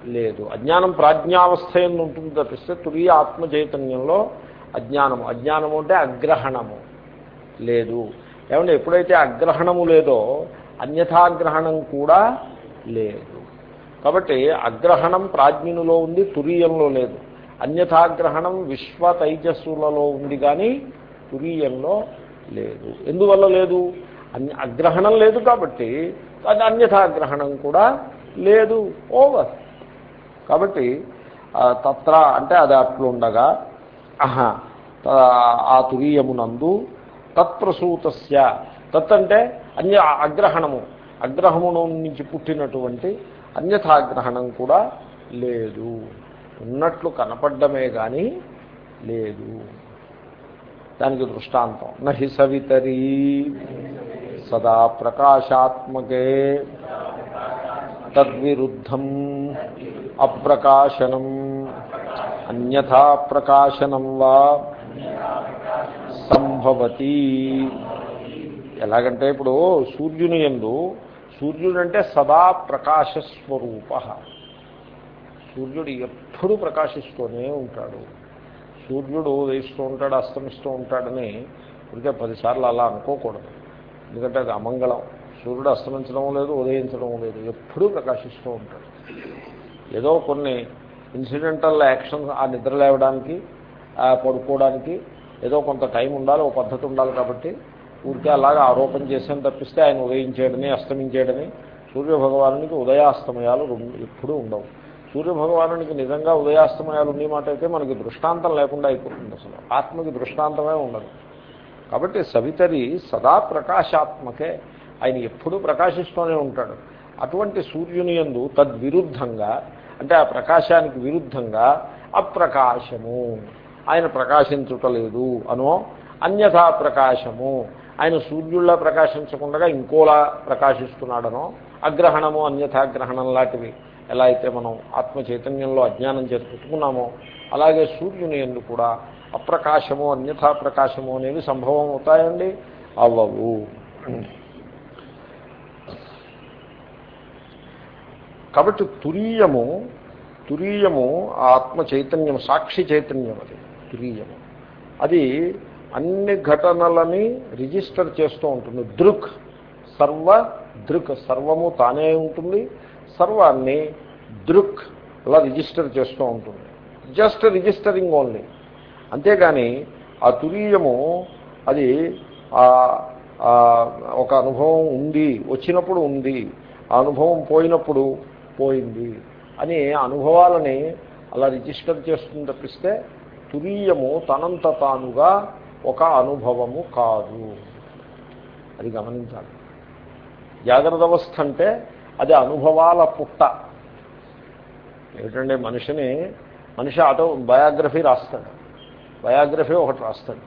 లేదు. అజ్ఞానం ప్రాజ్ఞావస్థ ఎందు ఉంటుంది తప్పిస్తే తురీయ ఆత్మ చైతన్యంలో అజ్ఞానము. అజ్ఞానము అంటే అగ్రహణము. లేదు. ఏమంటే ఎప్పుడైతే అగ్రహణము లేదో అన్యథాగ్రహణం కూడా లేదు. కాబట్టి అగ్రహణం ప్రాజ్ఞునిలో ఉంది తురీయంలో లేదు. అన్యథాగ్రహణం విశ్వ తైజస్సులలో ఉంది కానీ తురీయంలో లేదు. ఎందువల్ల లేదు? అన్య అగ్రహణం లేదు కాబట్టి అది అన్యథాగ్రహణం కూడా లేదు. ఓవర్. కాబట్టి తత్ర అంటే అది అట్లుండగా ఆహా ఆ తురీయమునందు తత్ప్రసూతస్య. తత్ అంటే అన్య అగ్రహణము. అగ్రహమును నుంచి పుట్టినటువంటి అన్యథాగ్రహణం కూడా లేదు. ఉన్నట్లు కనపడ్డమే కానీ లేదు. దానికి దృష్టాంతం. నహి సవితరీ సదా ప్రకాశాత్మకే తద్విరుద్ధం అప్రకాశనం. అన్యథా ప్రకాశనం వా సంభవతి. ఎలాగంటే ఇప్పుడు సూర్యుని ఎందు సూర్యుడంటే సదా ప్రకాశస్వరూప. సూర్యుడు ఎప్పుడు ప్రకాశిస్తూనే ఉంటాడు. సూర్యుడు ఉదయిస్తూ ఉంటాడు అస్తమిస్తూ ఉంటాడని ఇప్పటికే పదిసార్లు అలా అనుకోకూడదు. ఎందుకంటే అది అమంగళం. సూర్యుడు అస్తమించడం లేదు ఉదయించడం లేదు ఎప్పుడూ ప్రకాశిస్తూ ఉంటాడు. ఏదో కొన్ని ఇన్సిడెంటల్ యాక్షన్స్ ఆ నిద్ర లేవడానికి ఆ పడుకోవడానికి ఏదో కొంత టైం ఉండాలి ఒక పద్ధతి ఉండాలి కాబట్టి ఊరికే అలాగా ఆరోపణ చేసాను తప్పిస్తే ఆయన ఉదయించేయడని అస్తమించేయడని సూర్యభగవానునికి ఉదయాస్తమయాలు రెండు ఎప్పుడూ ఉండవు. సూర్యభగవానునికి నిజంగా ఉదయాస్తమయాలు ఉండే మాట అయితే మనకి దృష్టాంతం లేకుండా అయిపోతుంది అసలు. ఆత్మకి దృష్టాంతమే ఉండదు. కాబట్టి సవితరి సదా ప్రకాశాత్మకే. ఆయన ఎప్పుడూ ప్రకాశిస్తూనే ఉంటాడు. అటువంటి సూర్యుని యందు తద్విరుద్ధంగా అంటే ఆ ప్రకాశానికి విరుద్ధంగా అప్రకాశము. ఆయన ప్రకాశించుటలేదు అనో అన్యథా ప్రకాశము. ఆయన సూర్యుల్లా ప్రకాశించకుండా ఇంకోలా ప్రకాశిస్తున్నాడనో అగ్రహణము అన్యథాగ్రహణం లాంటివి. ఎలా అయితే మనం ఆత్మ చైతన్యంలో అజ్ఞానం చేసి పెట్టుకున్నామో అలాగే సూర్యుని ఎందు కూడా అప్రకాశము అన్యథా ప్రకాశము అనేవి సంభవం అవుతాయండి? అవ్వవు. కాబట్టి తురీయము తురీయము ఆ ఆత్మ చైతన్యం సాక్షి చైతన్యం అది తురీయము. అది అన్ని ఘటనలని రిజిస్టర్ చేస్తూ ఉంటుంది. దృక్ సర్వ దృక్ సర్వము తానే ఉంటుంది. సర్వాన్ని దృక్ అలా రిజిస్టర్ చేస్తూ ఉంటుంది. Just registering only. అంతేగాని ఆ తురీయము అది ఒక అనుభవం ఉంది వచ్చినప్పుడు ఉంది ఆ అనుభవం పోయినప్పుడు పోయింది అని అనుభవాలని అలా రిజిస్టర్ చేస్తుంది తప్పిస్తే తురీయము తనంత తానుగా ఒక అనుభవము కాదు. అది గమనించాలి. జాగ్రత్త అవస్థ అంటే అది అనుభవాల పుట్ట. ఏమిటంటే మనిషిని మనిషి ఆటో బయోగ్రఫీ రాస్తాడు. బయోగ్రఫీ ఒకటి రాస్తాడు.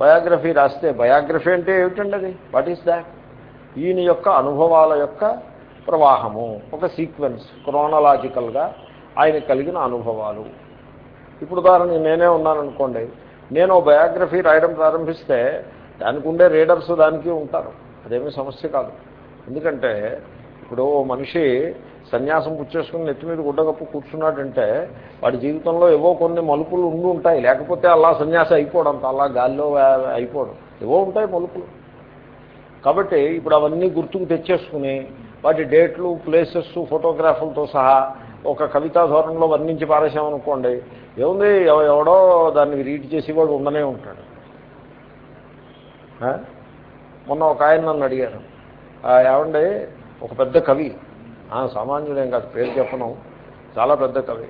బయోగ్రఫీ రాస్తే బయోగ్రఫీ అంటే ఏమిటండి అది? వాట్ ఈస్ దాట్ ఈయన యొక్క అనుభవాల యొక్క ప్రవాహము. ఒక సీక్వెన్స్ క్రోనలాజికల్గా ఆయన కలిగిన అనుభవాలు. ఇప్పుడు దాని నేనే ఉన్నాననుకోండి నేను బయోగ్రఫీ రాయడం ప్రారంభిస్తే దానికి ఉండే రీడర్స్ దానికి ఉంటారు. అదేమీ సమస్య కాదు. ఎందుకంటే ఇప్పుడు మనిషి సన్యాసం పుచ్చేసుకుని నెత్తి మీద గుడ్డగప్పు కూర్చున్నాడంటే వాడి జీవితంలో ఏవో కొన్ని మలుపులు ఉండి ఉంటాయి. లేకపోతే అలా సన్యాసి అయిపోవడం అలా గాల్లో అయిపోవడం. ఏవో ఉంటాయి మలుపులు. కాబట్టి ఇప్పుడు అవన్నీ గుర్తుకు తెచ్చేసుకుని వాటి డేట్లు ప్లేసెస్ ఫోటోగ్రాఫ్లతో సహా ఒక కవితా ధోరణిలో వర్ణించి పారేసామనుకోండి ఏముంది ఎవ- ఎవడో దాన్ని రీడ్ చేసి వాడు ఉండనే ఉంటాడు. మొన్న ఒక ఆయన నన్ను అడిగారు. ఏమండి ఒక పెద్ద కవి. సామాన్యుడేం కాదు పేరు చెప్పను. చాలా పెద్ద కవి.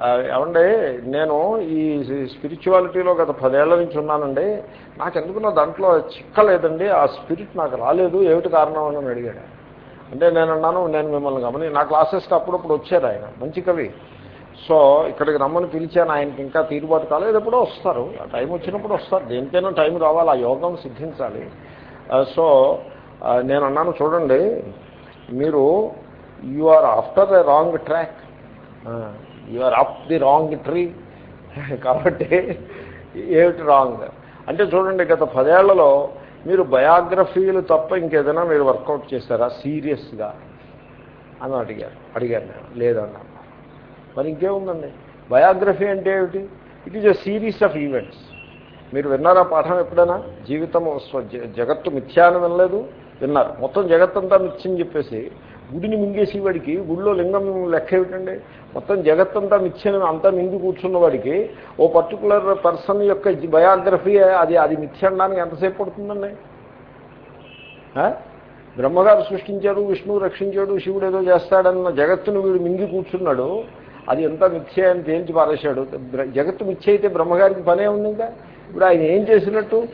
ఆ, ఏమండి నేను ఈ స్పిరిచువాలిటీలో గత పదేళ్ళ నుంచి ఉన్నానండి. నాకెందుకు నా దాంట్లో చిక్కలేదండి ఆ స్పిరిట్ నాకు రాలేదు. ఏమిటి కారణం అని అడిగాడు. అంటే నేను అన్నాను నేను మిమ్మల్ని గమని నా క్లాసెస్కి అప్పుడప్పుడు వచ్చారు ఆయన. మంచి కవి. సో ఇక్కడికి రమ్మని పిలిచాను. ఆయనకి ఇంకా తీరుబాటు కాలేదు. ఎప్పుడో వస్తారు. ఆ టైం వచ్చినప్పుడు వస్తారు. దేనికైనా టైం రావాలి. ఆ యోగం సిద్ధించాలి. సో నేను అన్నాను చూడండి మీరు you are after a wrong track you are up the wrong tree కాబట్టి ఏమిటి రాంగ్ అంటే చూడండి గత పదేళ్ళలో మీరు బయోగ్రఫీలు తప్ప ఇంకేదైనా మీరు వర్కౌట్ చేశారా? సీరియస్గా? అని అడిగారు. అడిగారు నేను. లేదన్నాను మరి ఇంకేముందండి? బయోగ్రఫీ అంటే ఏమిటి? It is a series of events మీరు విన్నారా? పాఠం ఎప్పుడైనా? జీవితం జగత్తు మిథ్యా అని వినలేదు. విన్నారు మొత్తం జగత్తంతా మిథ్యని చెప్పేసి గుడిని మింగేసి వాడికి గుడిలో లింగం లెక్క ఏమిటండి? మొత్తం జగత్తంతా మిథ్యని అంతా మింగి కూర్చున్న వాడికి ఓ పర్టికులర్ పర్సన్ యొక్క బయోగ్రఫీ అది అది మిథ్య అనడానికి ఎంతసేపు పడుతుందండి? ఆ? బ్రహ్మగారు సృష్టించారు విష్ణువు రక్షించాడు శివుడు ఏదో చేస్తాడన్న జగత్తును వీడు మింగి కూర్చున్నాడు. అది ఎంత మిథ్య అని తేల్చి పారేశాడు. జగత్తు మిథ్య అయితే బ్రహ్మగారికి పనే ఉంది ఇంకా ఇప్పుడు ఆయన ఏం చేసినట్టు?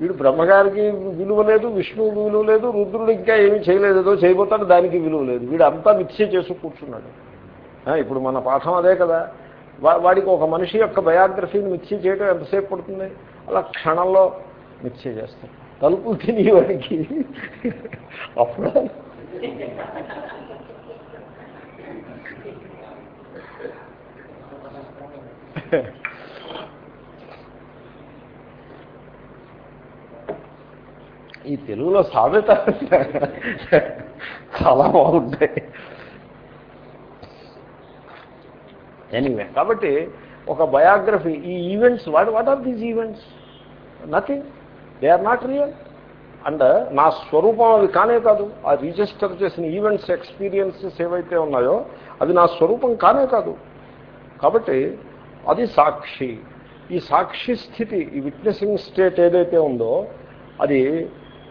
వీడు బ్రహ్మగారికి విలువ లేదు విష్ణువు విలువ లేదు రుద్రుడు ఇంకా ఏమీ చేయలేదు ఏదో చేయబోతాడు దానికి విలువ లేదు. వీడు అంతా మిథ్య చేసి కూర్చున్నాడు. ఇప్పుడు మన పాఠం అదే కదా. వా- వాడికి ఒక మనిషి యొక్క బయోగ్రఫీని మిథ్య చేయడం ఎంతసేపు పడుతుంది? అలా క్షణంలో మిథ్య చేస్తాడు. తలుపులు తిని వాడికి అప్పుడు ఈ తెలుగులో సామెత చాలా బాగుంటాయి. ఎనీవే కాబట్టి ఒక బయోగ్రఫీ ఈ events what what are these events nothing they are not real and నా స్వరూపం అవి కానే కాదు. ఆ రిజిస్టర్ చేసిన ఈవెంట్స్ ఎక్స్పీరియన్సెస్ ఏవైతే ఉన్నాయో అవి నా స్వరూపం కానే కాదు. కాబట్టి అది సాక్షి. ఈ సాక్షి స్థితి ఈ విట్నెసింగ్ స్టేట్ ఏదైతే ఉందో అది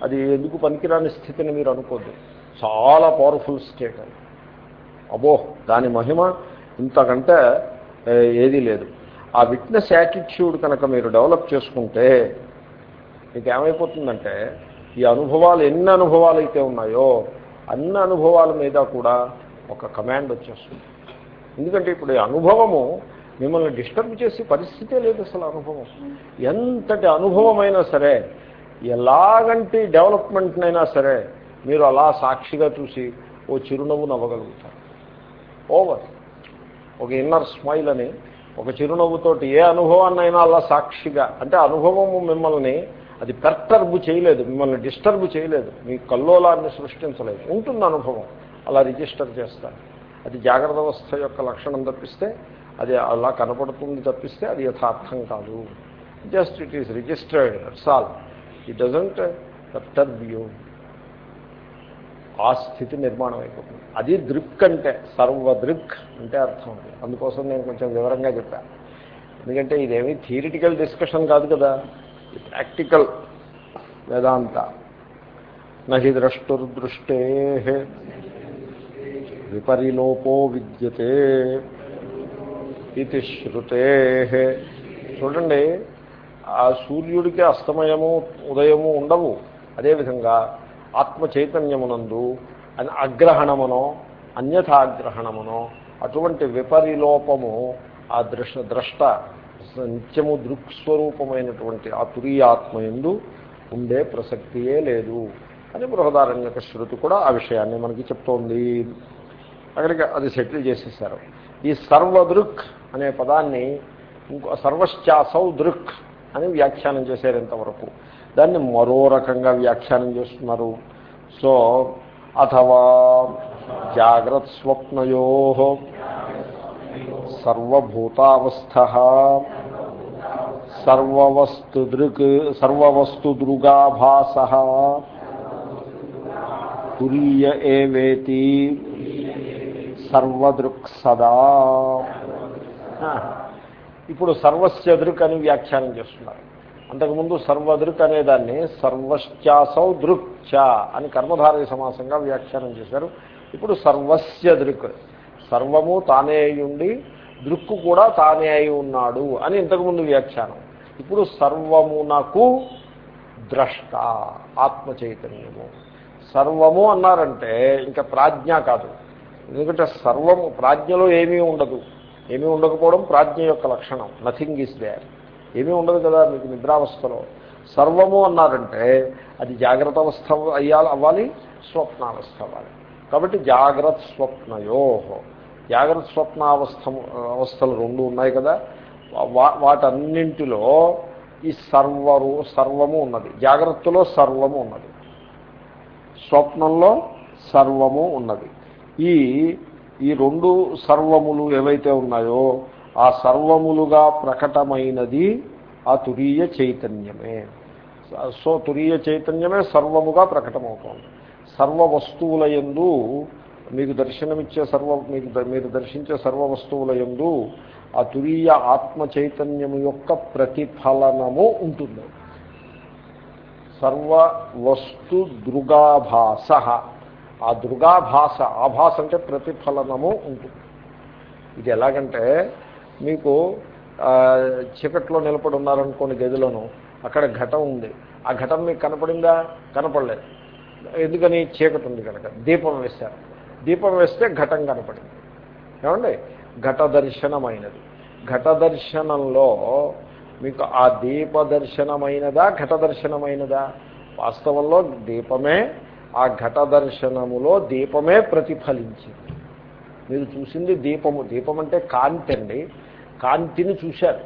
అది ఎందుకు పనికిరాని స్థితిని మీరు అనుకోద్దు. చాలా పవర్ఫుల్ స్టేట్ అది. అబో దాని మహిమ ఇంతకంటే ఏదీ లేదు. ఆ విట్నెస్ యాటిట్యూడ్ కనుక మీరు డెవలప్ చేసుకుంటే మీకు ఏమైపోతుందంటే ఈ అనుభవాలు ఎన్ని అనుభవాలు అయితే ఉన్నాయో అన్ని అనుభవాల మీద కూడా ఒక కమాండ్ వచ్చేస్తుంది. ఎందుకంటే ఇప్పుడు ఈ అనుభవము మిమ్మల్ని డిస్టర్బ్ చేసే పరిస్థితే లేదు అసలు అనుభవం. ఎంతటి అనుభవమైనా సరే ఎలాగంటి డెవలప్మెంట్నైనా సరే మీరు అలా సాక్షిగా చూసి ఓ చిరునవ్వు నవ్వగలుగుతారు. ఓవర్ ఒక ఇన్నర్ స్మైల్ అని ఒక చిరునవ్వుతోటి ఏ అనుభవాన్నైనా అలా సాక్షిగా అంటే అనుభవము మిమ్మల్ని అది పెర్టర్బ్ చేయలేదు మిమ్మల్ని డిస్టర్బ్ చేయలేదు మీ కల్లోలాన్ని సృష్టించలేదు. ఉంటుంది అనుభవం అలా రిజిస్టర్ చేస్తారు. అది జాగ్రత్త అవస్థ యొక్క లక్షణం తప్పిస్తే అది అలా కనపడుతుంది తప్పిస్తే అది యథార్థం కాదు. Just it is registered that's all it doesn't perturb you ఆ స్థితి నిర్మాణం అయిపోతుంది. అది దృక్ అంటే సర్వదృక్ అంటే అర్థం అది. అందుకోసం నేను కొంచెం వివరంగా చెప్పాను ఎందుకంటే ఇదేమీ థియరిటికల్ డిస్కషన్ కాదు కదా. ప్రాక్టికల్ వేదాంత. నహి ద్రష్టుర్దృష్టే విపరిలోపో విద్యతే. ఇది శృతే చూడండి ఆ సూర్యుడికి అస్తమయము ఉదయము ఉండవు. అదేవిధంగా ఆత్మ చైతన్యమునందు అగ్రహణమునో అన్యథాగ్రహణమునో అటువంటి విపరిలోపము ఆ దృష ద్రష్ట నిత్యము దృక్స్వరూపమైనటువంటి ఆ తురియాత్మ ఎందు ఉండే ప్రసక్తియే లేదు అని బృహదారణ్యక శృతి కూడా ఆ విషయాన్ని మనకి చెప్తోంది. అక్కడికి అది సెటిల్ చేసేసారు. ఈ సర్వదృక్ అనే పదాన్ని ఇంకో సర్వశ్చాసౌ దృక్ అని వ్యాఖ్యానం చేశారు ఇంతవరకు దాన్ని మరో రకంగా వ్యాఖ్యానం చేస్తున్నారు. సో అథవా జాగ్రత్త స్వప్నయో సర్వభూతావస్థ సర్వవస్తుదృక్ సర్వవస్తుదృగాభాస తురీయ ఏవేతి సర్వదృక్ సదా ఇప్పుడు సర్వస్యదృక్ అని వ్యాఖ్యానం చేస్తున్నారు. అంతకుముందు సర్వదృక్ అనేదాన్ని సర్వశ్చాసౌ దృక్ చ అని కర్మధారయ సమాసంగా వ్యాఖ్యానం చేశారు. ఇప్పుడు సర్వస్య దృక్ సర్వము తానే అయి దృక్కు కూడా తానే అయి ఉన్నాడు అని ఇంతకుముందు వ్యాఖ్యానం. ఇప్పుడు సర్వమునకు ద్రష్ట ఆత్మ చైతన్యము సర్వము అన్నారంటే ఇంకా ప్రాజ్ఞ కాదు. ఎందుకంటే సర్వము ప్రాజ్ఞలో ఏమీ ఉండదు. ఏమీ ఉండకపోవడం ప్రాజ్ఞ యొక్క లక్షణం. నథింగ్ ఈజ్ దేర్ ఏమీ ఉండదు కదా మీకు నిద్రావస్థలో. సర్వము అన్నారంటే అది జాగ్రత్త అవస్థ అయ్యాలి అవ్వాలి స్వప్నావస్థ అవ్వాలి. కాబట్టి జాగ్రత్త స్వప్నయో జాగ్రత్త స్వప్నావస్థ అవస్థలు రెండు ఉన్నాయి కదా. వా- వాటన్నింటిలో ఈ సర్వరు సర్వము ఉన్నది. జాగ్రత్తలో సర్వము ఉన్నది. స్వప్నంలో సర్వము ఉన్నది. ఈ ఈ రెండు సర్వములు ఏవైతే ఉన్నాయో ఆ సర్వములుగా ప్రకటమైనది ఆ తురీయ చైతన్యమే. సో తురీయ చైతన్యమే సర్వముగా ప్రకటమవుతోంది. సర్వ వస్తువుల యందు మీకు దర్శనమిచ్చే సర్వ మీకు మీరు దర్శించే సర్వ వస్తువుల యందు ఆ తురీయ ఆత్మ చైతన్యము యొక్క ప్రతిఫలనము ఉంటుంది. సర్వ వస్తు దృగాభాస. ఆ దృగాభాస ఆభాస అంటే ప్రతిఫలనము ఉంటుంది. ఇది ఎలాగంటే మీకు చీకట్లో నిలబడి ఉన్నారనుకోని గదిలోను అక్కడ ఘటం ఉంది. ఆ ఘటం మీకు కనపడిందా? కనపడలేదు. ఎందుకని? చీకటి ఉంది కనుక. దీపం వేశారు. దీపం వేస్తే ఘటం కనపడింది. ఏమండి? ఘట దర్శనమైనది. ఘట దర్శనంలో మీకు ఆ దీప దర్శనమైనదా? ఘట దర్శనమైనదా? వాస్తవంలో దీపమే ఆ ఘట దర్శనములో దీపమే ప్రతిఫలించింది. మీరు చూసింది దీపము. దీపం అంటే కాంతి అండి. కాంతిని చూశారు.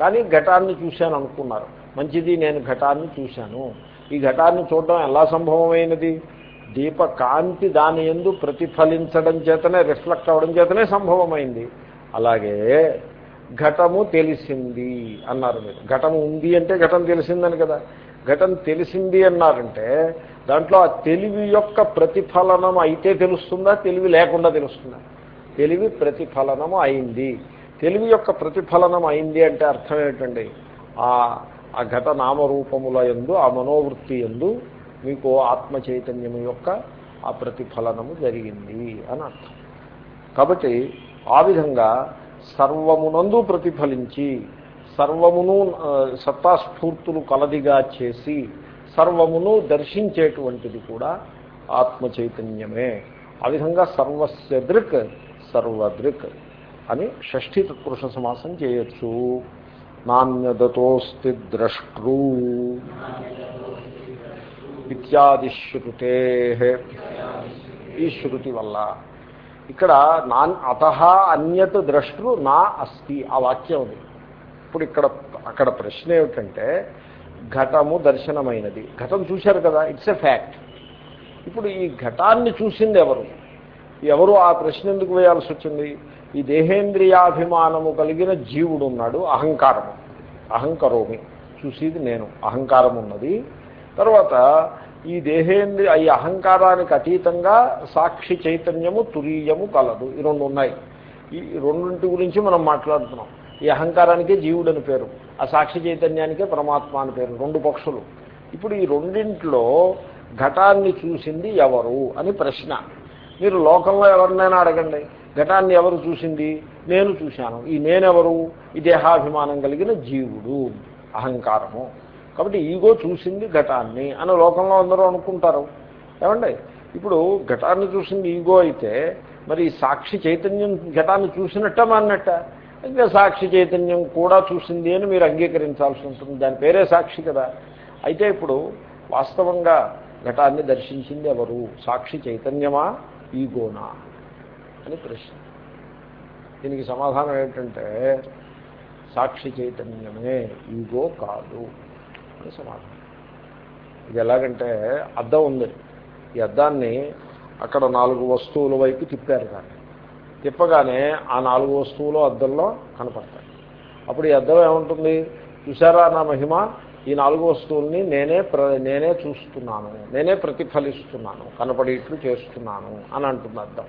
కానీ ఘటాన్ని చూశాను అనుకున్నారు. మంచిది నేను ఘటాన్ని చూశాను. ఈ ఘటాన్ని చూడడం ఎలా సంభవమైనది? దీప కాంతి దాని ఎందు ప్రతిఫలించడం చేతనే రిఫ్లెక్ట్ అవ్వడం చేతనే సంభవమైంది. అలాగే ఘటము తెలిసింది అన్నారు మీరు. ఘటము ఉంది అంటే ఘటం తెలిసిందని కదా. ఘటం తెలిసింది అన్నారంటే దాంట్లో ఆ తెలివి యొక్క ప్రతిఫలనం అయితే తెలుస్తుందా? తెలివి లేకుండా తెలుస్తుందా? తెలివి ప్రతిఫలనము అయింది. తెలివి యొక్క ప్రతిఫలనం అయింది అంటే అర్థం ఏంటండి? ఆ ఆ ఘట నామరూపముల ఎందు ఆ మనోవృత్తి ఎందు మీకు ఆత్మ చైతన్యము యొక్క ఆ ప్రతిఫలనము జరిగింది అని అర్థం. కాబట్టి ఆ విధంగా సర్వమునందు ప్రతిఫలించి సర్వమును సత్తాస్ఫూర్తులు కలదిగా చేసి సర్వమును దర్శించేటువంటిది కూడా ఆత్మ చైతన్యమే ఆ విధంగా సర్వస్య దృక్ సర్వదృక్ అని షష్ఠీ తత్పురుష సమాసం చేయొచ్చు. నాణ్యదతోస్తి ద్రష్టృ ఇత్యాది ఈ శృతి వల్ల ఇక్కడ నాన్ అత అన్యత్ ద్రష్టృ నా అస్తి. ఆ వాక్యం ఉంది ఇప్పుడు ఇక్కడ అక్కడ ప్రశ్న ఏమిటంటే ఘటము దర్శనమైనది. ఘటం చూశారు కదా ఇట్స్ ఎ ఫ్యాక్ట్ ఇప్పుడు ఈ ఘటాన్ని చూసింది ఎవరు? ఎవరు ఆ ప్రశ్న ఎందుకు వేయాల్సి వచ్చింది? ఈ దేహేంద్రియాభిమానము కలిగిన జీవుడు ఉన్నాడు అహంకారము. అహంకరోమి. చూసేది నేను అహంకారం ఉన్నది. తర్వాత ఈ దేహేంద్రియ ఈ అహంకారానికి అతీతంగా సాక్షి చైతన్యము తురీయము కలదు. ఈ రెండు ఉన్నాయి. ఈ రెండింటి గురించి మనం మాట్లాడుతున్నాం. ఈ అహంకారానికే జీవుడు అని పేరు ఆ సాక్షి చైతన్యానికే పరమాత్మ అని పేరు రెండు పక్షులు. ఇప్పుడు ఈ రెండింట్లో ఘటాన్ని చూసింది ఎవరు అని ప్రశ్న. మీరు లోకంలో ఎవరినైనా అడగండి ఘటాన్ని ఎవరు చూసింది? నేను చూశాను. ఈ నేనెవరు? ఈ దేహాభిమానం కలిగిన జీవుడు. అహంకారము. కాబట్టి ఈగో చూసింది ఘటాన్ని అని లోకంలో అందరూ అనుకుంటారు. ఏమండి? ఇప్పుడు ఘటాన్ని చూసింది ఈగో అయితే మరి సాక్షి చైతన్యం ఘటాన్ని చూసినట్ట మాన్నట్ట ఇంకా సాక్షి చైతన్యం కూడా చూసింది అని మీరు అంగీకరించాల్సి ఉంటుంది. దాని పేరే సాక్షి కదా. అయితే ఇప్పుడు వాస్తవంగా ఘటాన్ని దర్శించింది ఎవరు? సాక్షి చైతన్యమా? ఈగోనా? అని ప్రశ్న. దీనికి సమాధానం ఏంటంటే సాక్షి చైతన్యమే ఈగో కాదు అని సమాధానం. ఇది ఎలాగంటే అద్దం ఉంది. ఈ అద్దాన్ని అక్కడ నాలుగు వస్తువుల వైపు తిప్పారు కానీ తిప్పగానే ఆ నాలుగు వస్తువులు అద్దంలో కనపడతాయి. అప్పుడు ఈ అద్దం ఏముంటుంది? చూసారా నా మహిమ? ఈ నాలుగు వస్తువుల్ని నేనే ప్ర నేనే చూస్తున్నాను. నేనే ప్రతిఫలిస్తున్నాను. కనపడేట్లు చేస్తున్నాను అని అంటుంది అద్దం.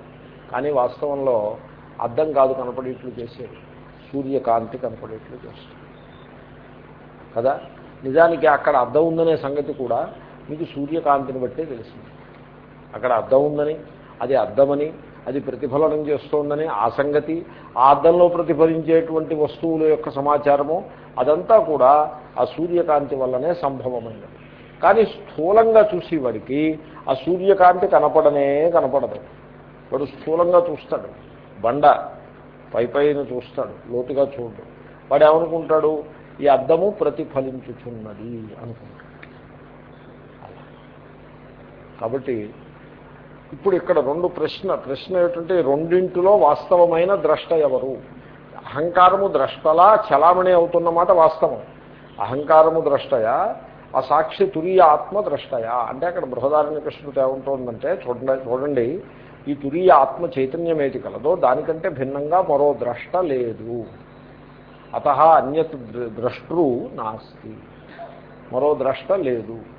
కానీ వాస్తవంలో అద్దం కాదు కనపడేట్లు చేసేది. సూర్యకాంతి కనపడేట్లు చేస్తుంది. కదా? నిజానికి అక్కడ అద్దం ఉందనే సంగతి కూడా మీకు సూర్యకాంతిని బట్టే తెలిసింది. అక్కడ అద్దం ఉందని అది అద్దమని అది ప్రతిఫలనం చేస్తోందని ఆ సంగతి ఆ అద్దంలో ప్రతిఫలించేటువంటి వస్తువుల యొక్క సమాచారము అదంతా కూడా ఆ సూర్యకాంతి వల్లనే సంభవమైనది. కానీ స్థూలంగా చూసేవాడికి ఆ సూర్యకాంతి కనపడనే కనపడదు. వాడు స్థూలంగా చూస్తాడు. బండ పై పైన చూస్తాడు. లోతుగా చూడు. వాడు ఏమనుకుంటాడు ఈ అద్దము ప్రతిఫలించుచున్నది అనుకుంటాడు. కాబట్టి ఇప్పుడు ఇక్కడ రెండు ప్రశ్న ప్రశ్న ఏమిటంటే రెండింటిలో వాస్తవమైన ద్రష్ట ఎవరు? అహంకారము ద్రష్టలా చలామణి అవుతున్నమాట వాస్తవం. అహంకారము ద్రష్టయా? ఆ సాక్షి తురియ ఆత్మ ద్రష్టయా? అంటే అక్కడ బృహదారణ్య కృష్ణుడు ఏముంటుందంటే చూడండి చూడండి ఈ తురియ ఆత్మ చైతన్యం ఏది కలదో దానికంటే భిన్నంగా మరో ద్రష్ట లేదు. అత అన్యత్ ద్రష్టృ నాస్తి. మరో ద్రష్ట లేదు.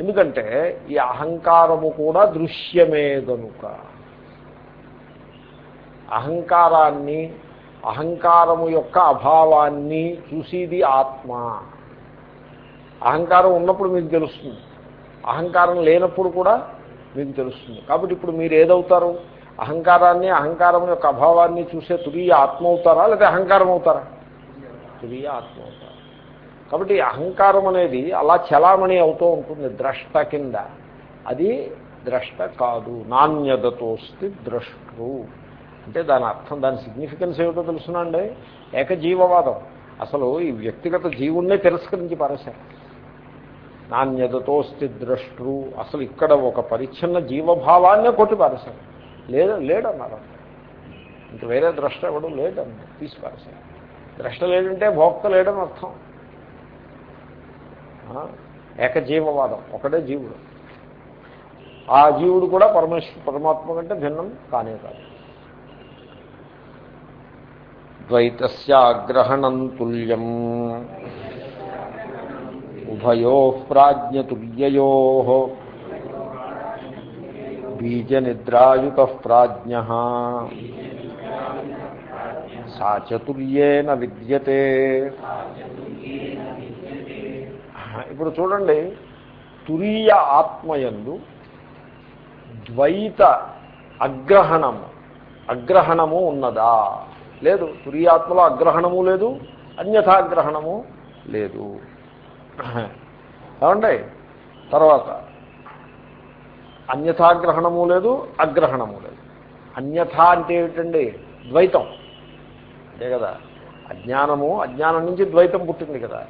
ఎందుకంటే ఈ అహంకారము కూడా దృశ్యమే గనుక. అహంకారాన్ని అహంకారము యొక్క అభావాన్ని చూసేది ఆత్మ. అహంకారం ఉన్నప్పుడు మీకు తెలుస్తుంది. అహంకారం లేనప్పుడు కూడా మీకు తెలుస్తుంది. కాబట్టి ఇప్పుడు మీరు ఏదవుతారు? అహంకారాన్ని అహంకారం యొక్క అభావాన్ని చూసే తురియ ఆత్మ అవుతారా? లేదా అహంకారం అవుతారా? తురియ ఆత్మ అవుతారా? కాబట్టి అహంకారం అనేది అలా చలామణి అవుతూ ఉంటుంది ద్రష్ట కింద. అది ద్రష్ట కాదు నాణ్యతతోస్తి ద్రష్టృ. అంటే దాని అర్థం దాని సిగ్నిఫికెన్స్ ఏమిటో తెలుసునండి ఏకజీవవాదం. అసలు ఈ వ్యక్తిగత జీవుణ్ణే తిరస్కరించి పారేశారు. నాణ్యతతోస్తి ద్రష్టృ. అసలు ఇక్కడ ఒక పరిచ్ఛిన్న జీవభావాన్నే కొట్టి పారేశారు. లేదు లేడన్నారు. ఇంక వేరే ద్రష్ట ఎవడు లేడన్నారు తీసి పారేశారు. ద్రష్ట లేడంటే భోక్త లేడని అర్థం. ఏకజీవవాదం. ఒకటే జీవుడు. ఆ జీవుడు కూడా పరమేశ్వర పరమాత్మ కంటే భిన్నం కానే కాదు. ద్వైత్యాగ్రహణం తుల్యం. ఉభయో ప్రాజ్ఞతుల్యయో బీజనిద్రాయుత ప్రాజ్ఞ. సాచతుల్యేన విద్యతే. ఇప్పుడు చూడండి తురీయ ఆత్మయందు ద్వైత అగ్రహణము అగ్రహణము ఉన్నదా? లేదు తురియాత్మలో అగ్రహణము లేదు అన్యథాగ్రహణము లేదు. ఏమండి? తర్వాత అన్యథాగ్రహణము లేదు అగ్రహణము లేదు. అన్యథ అంటే ఏమిటండి? ద్వైతం. అంతే కదా? అజ్ఞానము అజ్ఞానం నుంచి ద్వైతం పుట్టింది కదా.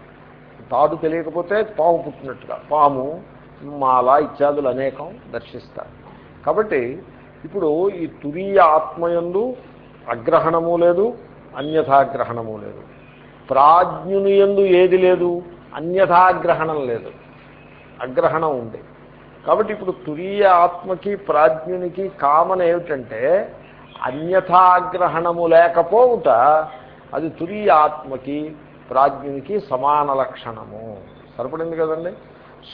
తాడు తెలియకపోతే పాము పుట్టినట్టుగా. పాము మాల ఇత్యాదులు అనేకం దర్శిస్తారు. కాబట్టి ఇప్పుడు ఈ తురీయ ఆత్మయందు అగ్రహణము లేదు అన్యథాగ్రహణము లేదు. ప్రాజ్ఞుని ఎందు ఏది లేదు అన్యథాగ్రహణం లేదు. అగ్రహణం ఉంది. కాబట్టి ఇప్పుడు తురీయ ఆత్మకి ప్రాజ్ఞునికి కామన్ ఏమిటంటే అన్యథాగ్రహణము లేకపోవుట అది తురీయ ఆత్మకి ప్రాజ్ఞునికి సమాన లక్షణము. సరిపడింది కదండి?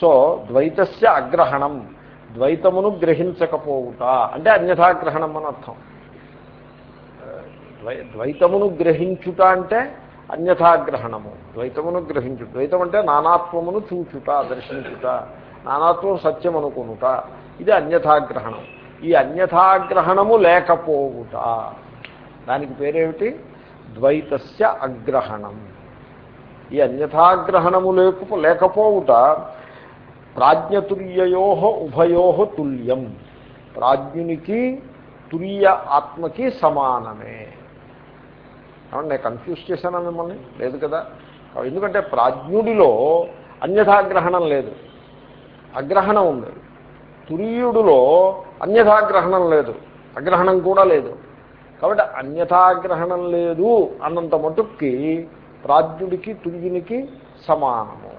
సో ద్వైతస్య అగ్రహణం. ద్వైతమును గ్రహించకపోవుట. అంటే అన్యథాగ్రహణం అని అర్థం. ద్వైతమును గ్రహించుట అంటే అన్యథాగ్రహణము. ద్వైతమును గ్రహించు ద్వైతం అంటే నానాత్వమును చూచుట దర్శించుట నానాత్వం సత్యం అనుకునుట ఇది అన్యథాగ్రహణం. ఈ అన్యథాగ్రహణము లేకపోవుట. దానికి పేరేమిటి? ద్వైతస్య అగ్రహణం. ఈ అన్యథాగ్రహణము లేకపో లేకపోవుట ప్రాజ్ఞతుల్యయో ఉభయో తుల్యం. ప్రాజ్ఞునికి తుల్య ఆత్మకి సమానమే. నేను కన్ఫ్యూజ్ చేశానా మిమ్మల్ని? లేదు కదా? ఎందుకంటే ప్రాజ్ఞుడిలో అన్యథాగ్రహణం లేదు. అగ్రహణం ఉంది. తురీయుడిలో అన్యథాగ్రహణం లేదు. అగ్రహణం కూడా లేదు. కాబట్టి అన్యథాగ్రహణం లేదు అన్నంత మటుక్కి ప్రాజ్ఞుడికి తుల్యునికి సమానము.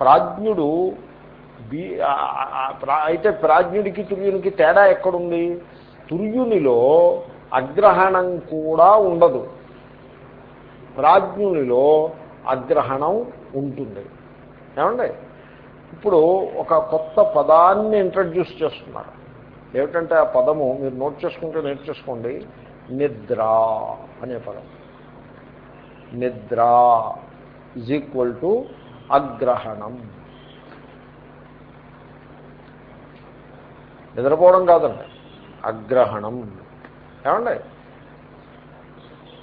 ప్రాజ్ఞుడు బీ అయితే ప్రాజ్ఞుడికి తుర్యునికి తేడా ఎక్కడుంది? తుర్యునిలో అగ్రహణం కూడా ఉండదు. ప్రాజ్ఞునిలో అగ్రహణం ఉంటుంది. ఏమండి? ఇప్పుడు ఒక కొత్త పదాన్ని ఇంట్రడ్యూస్ చేస్తున్నారు. ఏమిటంటే ఆ పదము మీరు నోట్ చేసుకుంటే నేర్చేసుకోండి. నిద్ర అనే పదం. నిద్ర ఈజ్ ఈక్వల్ టు అగ్రహణం. నిద్రపోవడం కాదండి అగ్రహణం. ఏమండి?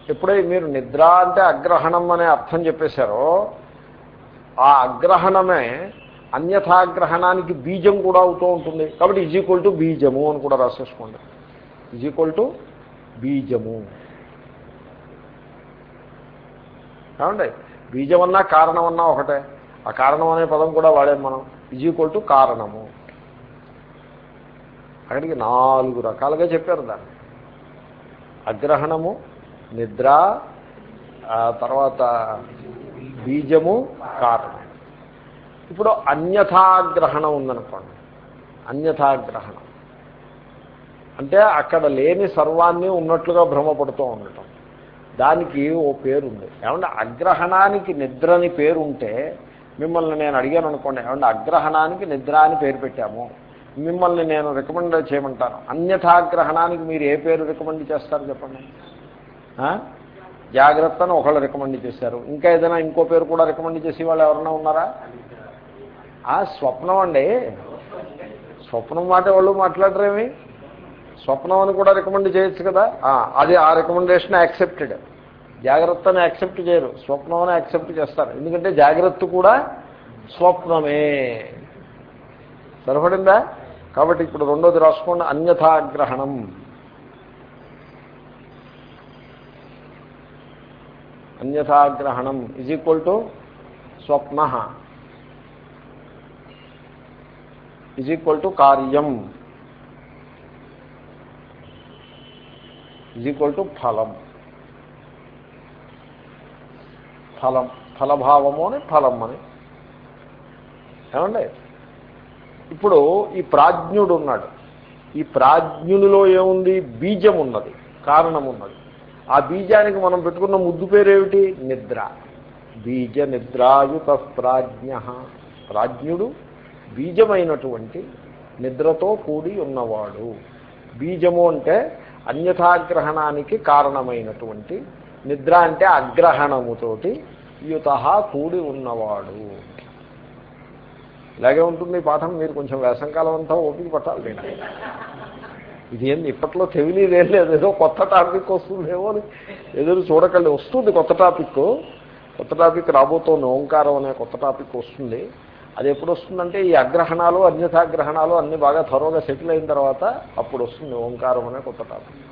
ఎప్పుడై మీరు నిద్ర అంటే అగ్రహణం అనే అర్థం చెప్పేశారో ఆ అగ్రహణమే అన్యథాగ్రహణానికి బీజం కూడా అవుతూ ఉంటుంది. కాబట్టి ఈజ్ ఈక్వల్ టు బీజము అని కూడా రాసేసుకోండి. ఈజ్ ఈక్వల్ టు బీజము. ఏమండి? బీజమన్నా కారణమన్నా ఒకటే. ఆ కారణం అనే పదం కూడా వాడాం మనం? ఈజ్ ఈక్వల్ టు కారణము. అక్కడికి నాలుగు రకాలుగా చెప్పారు దాన్ని. అగ్రహణము నిద్ర తర్వాత బీజము కారణం. ఇప్పుడు అన్యథాగ్రహణం ఉందనుకోండి. అన్యథాగ్రహణం. అంటే అక్కడ లేని సర్వాన్ని ఉన్నట్లుగా భ్రమపడుతూ ఉండటం. దానికి ఓ పేరుంది. ఏమంటే అగ్రహణానికి నిద్రని పేరుంటే మిమ్మల్ని నేను అడిగాను అనుకోండి ఏమంటే అగ్రహణానికి నిద్ర అని పేరు పెట్టాము. మిమ్మల్ని నేను రికమెండ్ చేయమంటాను. అన్యథాగ్రహణానికి మీరు ఏ పేరు రికమెండ్ చేస్తారు చెప్పండి? జాగ్రత్తను ఒకళ్ళు రికమెండ్ చేశారు. ఇంకా ఏదైనా ఇంకో పేరు కూడా రికమెండ్ చేసే వాళ్ళు ఎవరైనా ఉన్నారా? ఆ స్వప్నం అండి. స్వప్నం మాట వాళ్ళు మాట్లాడరేమి? స్వప్నం అని కూడా రికమెండ్ చేయొచ్చు కదా? అది ఆ రికమెండేషన్ యాక్సెప్టెడ్. జాగ్రత్తని యాక్సెప్ట్ చేయరు. స్వప్నం అని యాక్సెప్ట్ చేస్తారు. ఎందుకంటే జాగ్రత్త కూడా స్వప్నమే. సరిపడిందా? కాబట్టి ఇప్పుడు రెండోది రాసుకోండి. అన్యథాగ్రహణం. అన్యథాగ్రహణం ఈజ్ ఈక్వల్ టు స్వప్న. ఈజ్ ఈక్వల్ టు కార్యం. ఈజ్ ఈక్వల్ టు ఫలం ఫలం ఫలభావము అని ఫలం అని ఏమండి? ఇప్పుడు ఈ ప్రాజ్ఞుడు ఉన్నాడు. ఈ ప్రాజ్ఞునిలో ఏముంది? బీజం ఉన్నది. కారణం ఉన్నది. ఆ బీజానికి మనం పెట్టుకున్న ముద్దు పేరేమిటి? నిద్ర. బీజ నిద్రాయుత ప్రాజ్ఞ. ప్రాజ్ఞుడు బీజమైనటువంటి నిద్రతో కూడి ఉన్నవాడు. బీజము అంటే అన్యథాగ్రహణానికి కారణమైనటువంటి నిద్ర అంటే అగ్రహణముతోటి యుత కూడి ఉన్నవాడు. ఇలాగే ఉంటుంది పాఠం మీరు కొంచెం వేసంకాలం అంతా ఓపిక పట్టాలి నేను. ఇది ఏంది ఇప్పట్లో తెలియలేదేం లేదు ఏదో కొత్త టాపిక్ వస్తుందేమో అని ఎదురు చూడకండి. వస్తుంది కొత్త టాపిక్. కొత్త టాపిక్ రాబోతోంది ఓంకారం అనే కొత్త టాపిక్ వస్తుంది. అది ఎప్పుడు వస్తుందంటే ఈ అగ్రహణాలు అన్యథాగ్రహణాలు అన్నీ బాగా త్వరగా సెటిల్ అయిన తర్వాత అప్పుడు వస్తుంది ఓంకారం అనే కొత్త టాపిక్.